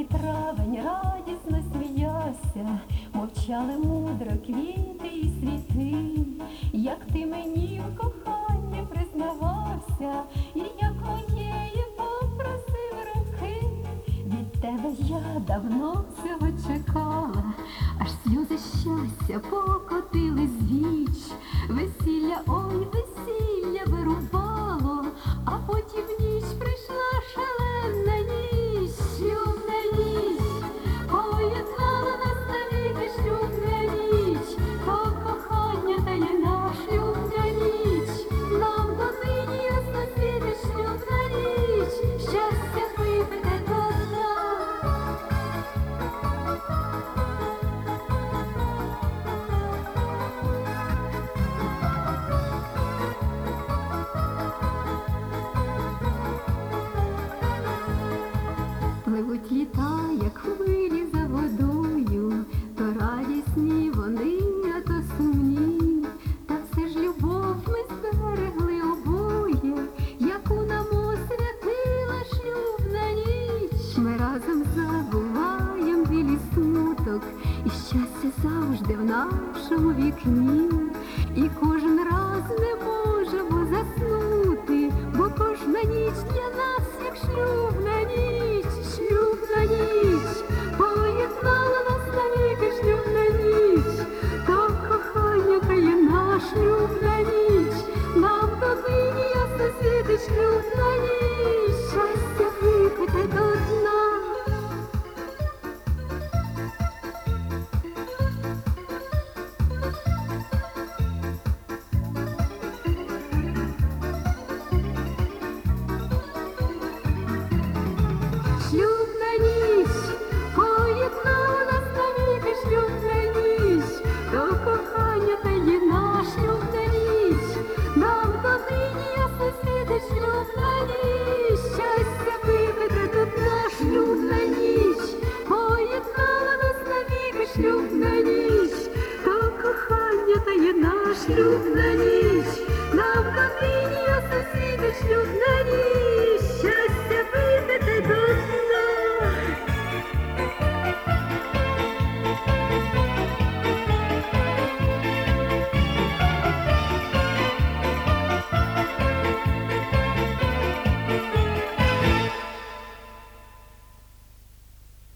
Зелений травень радісно сміявся, мовчали мудро квіти і світи, як ти мені в коханні признавався, і як моєї попросив руки. Від тебе я давно цього чекала, аж сльози щастя покотили з віч. Завжди в нашому вікні, і кожен раз не можемо заснути, бо кожна ніч для нас, як шлюбна ніч, шлюбна ніч, поєднала нас навіки шлюбна ніч, то кохання таєна шлюбна ніч, нам до ясно світить шлюбна. шлюбна ніч, то кохання та єдна шлюбна ніч, нам каміння сусіди шлюбна ніч.